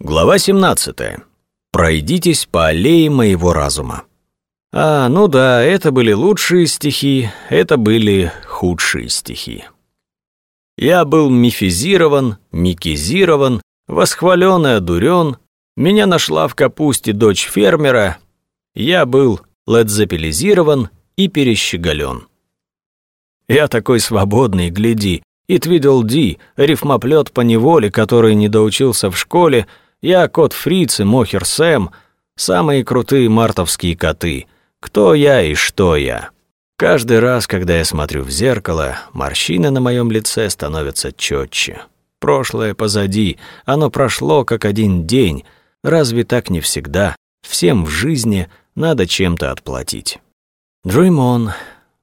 Глава 17. Пройдитесь по аллее моего разума. А, ну да, это были лучшие стихи, это были худшие стихи. Я был мифизирован, микизирован, восхвален и одурен, меня нашла в капусте дочь фермера, я был ледзапелизирован и перещеголен. Я такой свободный, гляди, и Твидл-Ди, рифмоплет по неволе, который не доучился в школе, я кот Фриц и Мохер Сэм, самые крутые мартовские коты. Кто я и что я? Каждый раз, когда я смотрю в зеркало, морщины на моем лице становятся четче. Прошлое позади, оно прошло как один день. Разве так не всегда? Всем в жизни надо чем-то отплатить. Dream on.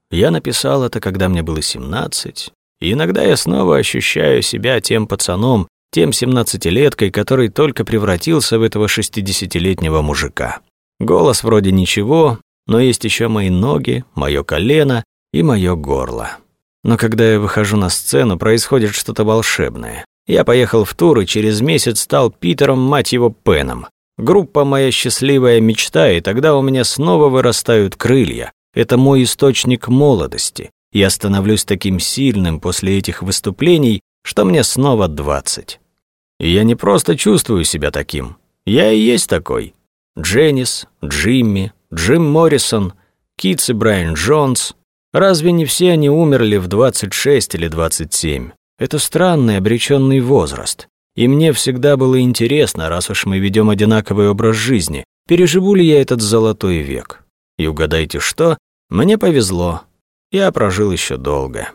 Я написал это, когда мне было 17, и иногда я снова ощущаю себя тем пацаном, тем семнадцатилеткой, который только превратился в этого шестидесятилетнего мужика. Голос вроде ничего, но есть еще мои ноги, мое колено и мое горло. Но когда я выхожу на сцену, происходит что-то волшебное. Я поехал в тур и через месяц стал Питером, мать его, Пеном. Группа «Моя счастливая мечта», и тогда у меня снова вырастают крылья. Это мой источник молодости. Я становлюсь таким сильным после этих выступлений, что мне снова двадцать. Я не просто чувствую себя таким. Я и есть такой. Дженнис, Джимми, Джим Моррисон, Китс и Брайан Джонс. Разве не все они умерли в 26 или 27? Это странный обреченный возраст. И мне всегда было интересно, раз уж мы ведем одинаковый образ жизни, переживу ли я этот золотой век. И угадайте что? Мне повезло. Я прожил еще долго.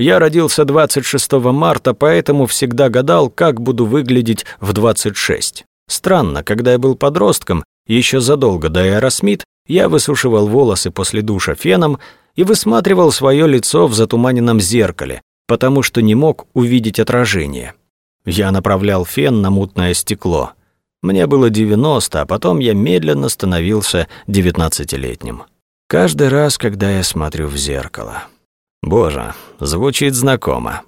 Я родился 26 марта, поэтому всегда гадал, как буду выглядеть в 26. Странно, когда я был подростком, еще задолго до Аэросмит, я высушивал волосы после душа феном и высматривал свое лицо в затуманенном зеркале, потому что не мог увидеть отражение. Я направлял фен на мутное стекло. Мне было 90, а потом я медленно становился 19-летним. Каждый раз, когда я смотрю в зеркало. Боже, звучит знакомо.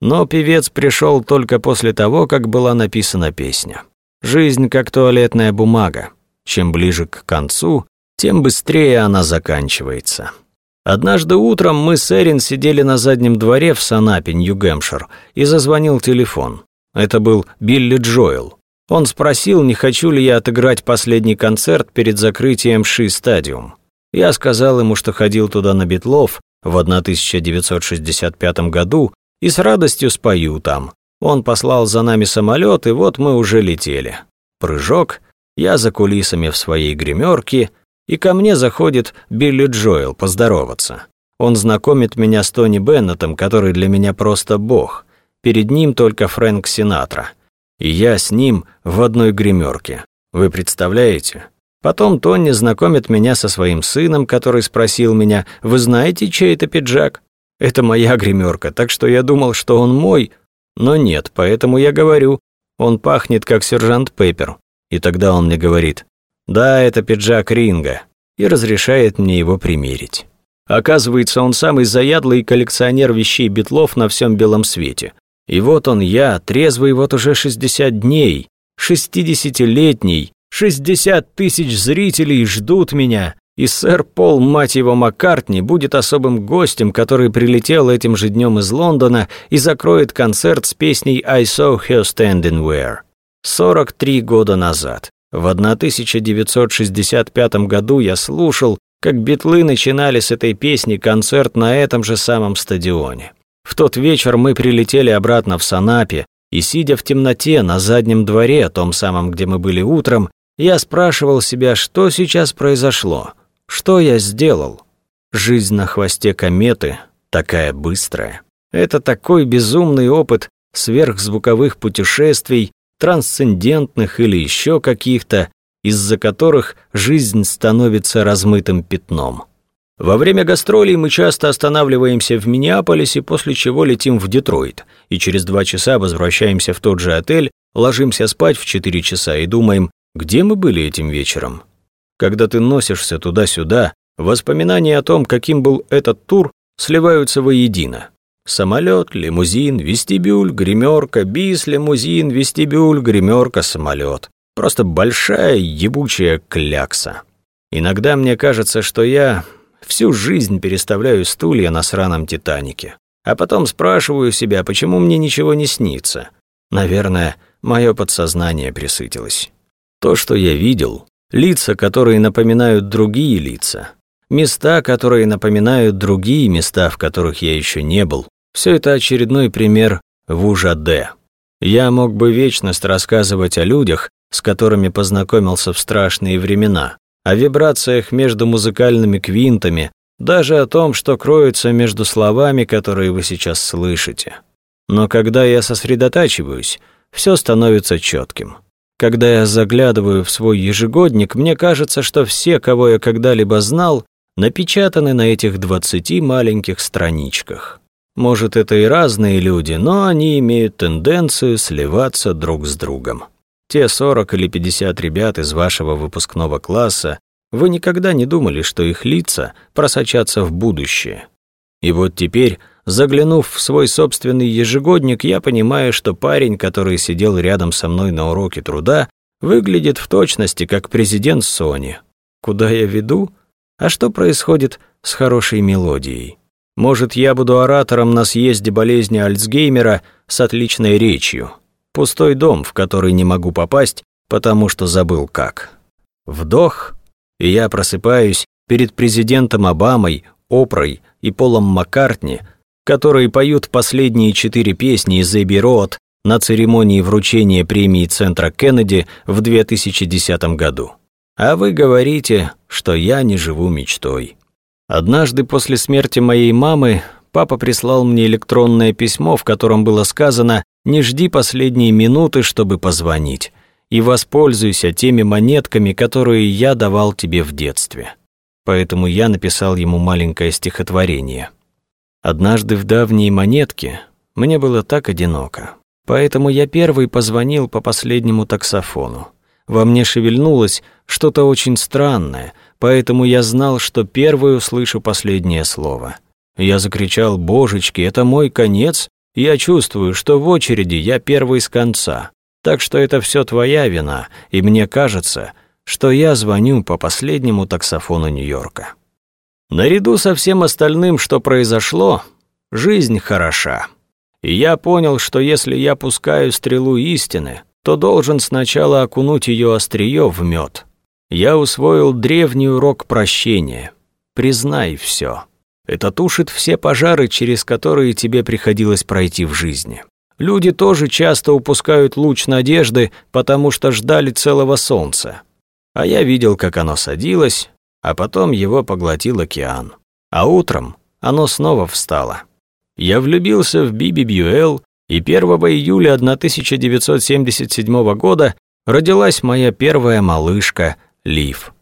Но певец пришел только после того, как была написана песня. Жизнь как туалетная бумага. Чем ближе к концу, тем быстрее она заканчивается. Однажды утром мы с Эрин сидели на заднем дворе в Санапе, Нью-Гэмпшир, и зазвонил телефон. Это был Билли Джоэл. Он спросил, не хочу ли я отыграть последний концерт перед закрытием Ши Стадиум. Я сказал ему, что ходил туда на Битлов, в 1965 году и с радостью спою там. Он послал за нами самолет, и вот мы уже летели. Прыжок, я за кулисами в своей гримерке, и ко мне заходит Билли Джоэл поздороваться. Он знакомит меня с Тони Беннетом, который для меня просто бог. Перед ним только Фрэнк Синатра. И я с ним в одной гримерке. Вы представляете? Потом Тони знакомит меня со своим сыном, который спросил меня, «Вы знаете, чей это пиджак?» Это моя гримерка, так что я думал, что он мой, но нет, поэтому я говорю, он пахнет как сержант Пеппер. И тогда он мне говорит, «Да, это пиджак Ринга», и разрешает мне его примерить. Оказывается, он самый заядлый коллекционер вещей Битлов на всем белом свете. И вот он я, трезвый вот уже 60 дней, 60-летний, Шестьдесят тысяч зрителей ждут меня, и сэр Пол, мать его, Маккартни, будет особым гостем, который прилетел этим же днем из Лондона и закроет концерт с песней «I saw her standing where». 43 года назад, в 1965 году я слушал, как битлы начинали с этой песни концерт на этом же самом стадионе. В тот вечер мы прилетели обратно в Санапе, и, сидя в темноте на заднем дворе, том самом, где мы были утром, я спрашивал себя, что сейчас произошло, что я сделал. Жизнь на хвосте кометы такая быстрая. Это такой безумный опыт сверхзвуковых путешествий, трансцендентных или еще каких-то, из-за которых жизнь становится размытым пятном. Во время гастролей мы часто останавливаемся в Миннеаполисе, после чего летим в Детройт, и через два часа возвращаемся в тот же отель, ложимся спать в четыре часа и думаем, где мы были этим вечером? Когда ты носишься туда-сюда, воспоминания о том, каким был этот тур, сливаются воедино. Самолет, лимузин, вестибюль, гримерка, бис, лимузин, вестибюль, гримерка, самолет. Просто большая ебучая клякса. Иногда мне кажется, что я всю жизнь переставляю стулья на сраном Титанике. А потом спрашиваю себя, почему мне ничего не снится. Наверное, мое подсознание присытилось. То, что я видел, лица, которые напоминают другие лица, места, которые напоминают другие места, в которых я еще не был, все это очередной пример Вужа-Д. Я мог бы вечность рассказывать о людях, с которыми познакомился в страшные времена, о вибрациях между музыкальными квинтами, даже о том, что кроется между словами, которые вы сейчас слышите. Но когда я сосредотачиваюсь, все становится четким. Когда я заглядываю в свой ежегодник, мне кажется, что все, кого я когда-либо знал, напечатаны на этих двадцати маленьких страничках. Может, это и разные люди, но они имеют тенденцию сливаться друг с другом. Те 40 или 50 ребят из вашего выпускного класса, вы никогда не думали, что их лица просочатся в будущее. И вот теперь, заглянув в свой собственный ежегодник, я понимаю, что парень, который сидел рядом со мной на уроке труда, выглядит в точности как президент Sony. Куда я веду? А что происходит с хорошей мелодией? Может, я буду оратором на съезде болезни Альцгеймера с отличной речью, Пустой дом, в который не могу попасть, потому что забыл как. Вдох, и я просыпаюсь перед президентом Обамой, Опрой и Полом Маккартни, которые поют последние четыре песни из Эбби Роуд на церемонии вручения премии Центра Кеннеди в 2010 году. А вы говорите, что я не живу мечтой. Однажды после смерти моей мамы папа прислал мне электронное письмо, в котором было сказано «Не жди последние минуты, чтобы позвонить, и воспользуйся теми монетками, которые я давал тебе в детстве». Поэтому я написал ему маленькое стихотворение. Однажды в давней монетке мне было так одиноко, поэтому я первый позвонил по последнему таксофону. Во мне шевельнулось что-то очень странное, поэтому я знал, что первый услышу последнее слово — я закричал «Божечки, это мой конец!» Я чувствую, что в очереди я первый с конца. Так что это все твоя вина, и мне кажется, что я звоню по последнему таксофону Нью-Йорка. Наряду со всем остальным, что произошло, жизнь хороша. И я понял, что если я пускаю стрелу истины, то должен сначала окунуть ее острие в мед. Я усвоил древний урок прощения. Признай все. Это тушит все пожары, через которые тебе приходилось пройти в жизни. Люди тоже часто упускают луч надежды, потому что ждали целого солнца. А я видел, как оно садилось, а потом его поглотил океан. А утром оно снова встало. Я влюбился в Биби Бьюэлл, и 1 июля 1977 года родилась моя первая малышка Лив.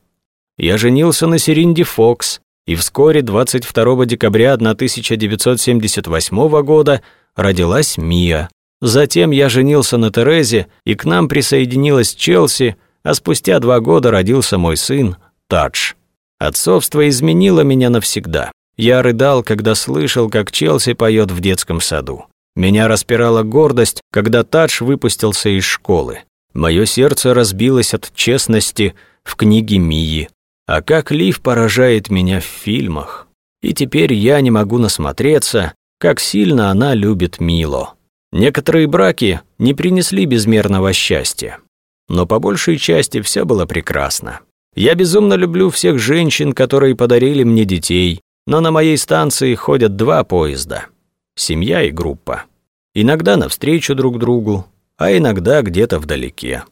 Я женился на Серинди Фокс, и вскоре 22 декабря 1978 года родилась Мия. Затем я женился на Терезе, и к нам присоединилась Челси, а спустя два года родился мой сын Тадж. Отцовство изменило меня навсегда. Я рыдал, когда слышал, как Челси поет в детском саду. Меня распирала гордость, когда Тадж выпустился из школы. Мое сердце разбилось от честности в книге Мии. А как Лив поражает меня в фильмах. И теперь я не могу насмотреться, как сильно она любит Мило. Некоторые браки не принесли безмерного счастья. Но по большей части все было прекрасно. Я безумно люблю всех женщин, которые подарили мне детей, но на моей станции ходят два поезда. Семья и группа. Иногда навстречу друг другу, а иногда где-то вдалеке.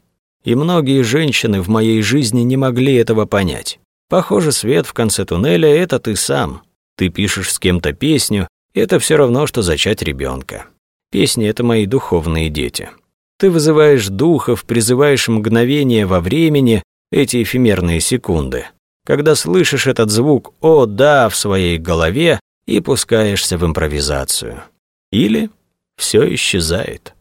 И многие женщины в моей жизни не могли этого понять. Похоже, свет в конце туннеля — это ты сам. Ты пишешь с кем-то песню, это все равно, что зачать ребенка. Песни — это мои духовные дети. Ты вызываешь духов, призываешь мгновение во времени, эти эфемерные секунды. Когда слышишь этот звук «О, да» в своей голове и пускаешься в импровизацию. Или все исчезает.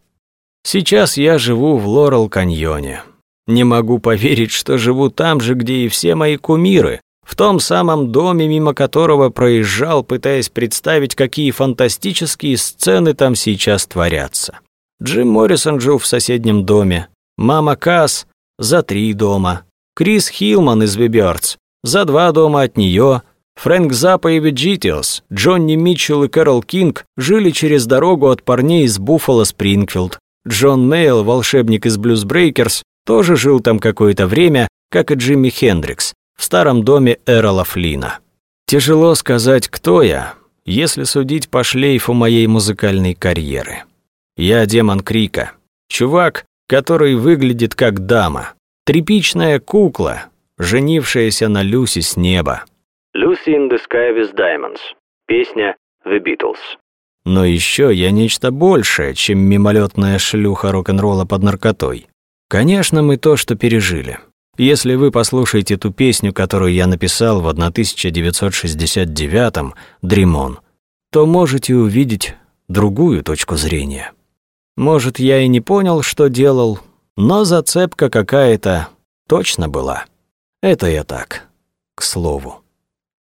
Сейчас я живу в Лорел-каньоне. Не могу поверить, что живу там же, где и все мои кумиры, В том самом доме, мимо которого проезжал, пытаясь представить, какие фантастические сцены там сейчас творятся. Джим Моррисон жил в соседнем доме. Мама Касс за три дома. Крис Хилман из Вибердс за два дома от нее. Фрэнк Заппа и The GTOs, Джони Митчелл и Кэрол Кинг жили через дорогу от парней из Buffalo Springfield. Джон Мейолл, волшебник из Bluesbreakers, тоже жил там какое-то время, как и Джими Хендрикс, в старом доме Эррола Флинна. Тяжело сказать, кто я, если судить по шлейфу моей музыкальной карьеры. Я демон Крика, чувак, который выглядит как дама, тряпичная кукла, женившаяся на Люси с неба. Lucy in the Sky with Diamonds. Песня The Beatles. Но еще я нечто большее, чем мимолетная шлюха рок-н-ролла под наркотой. Конечно, мы то, что пережили. Если вы послушаете ту песню, которую я написал в 1969-м, «Дримон», то можете увидеть другую точку зрения. Может, я и не понял, что делал, но зацепка какая-то точно была. Это я так, к слову.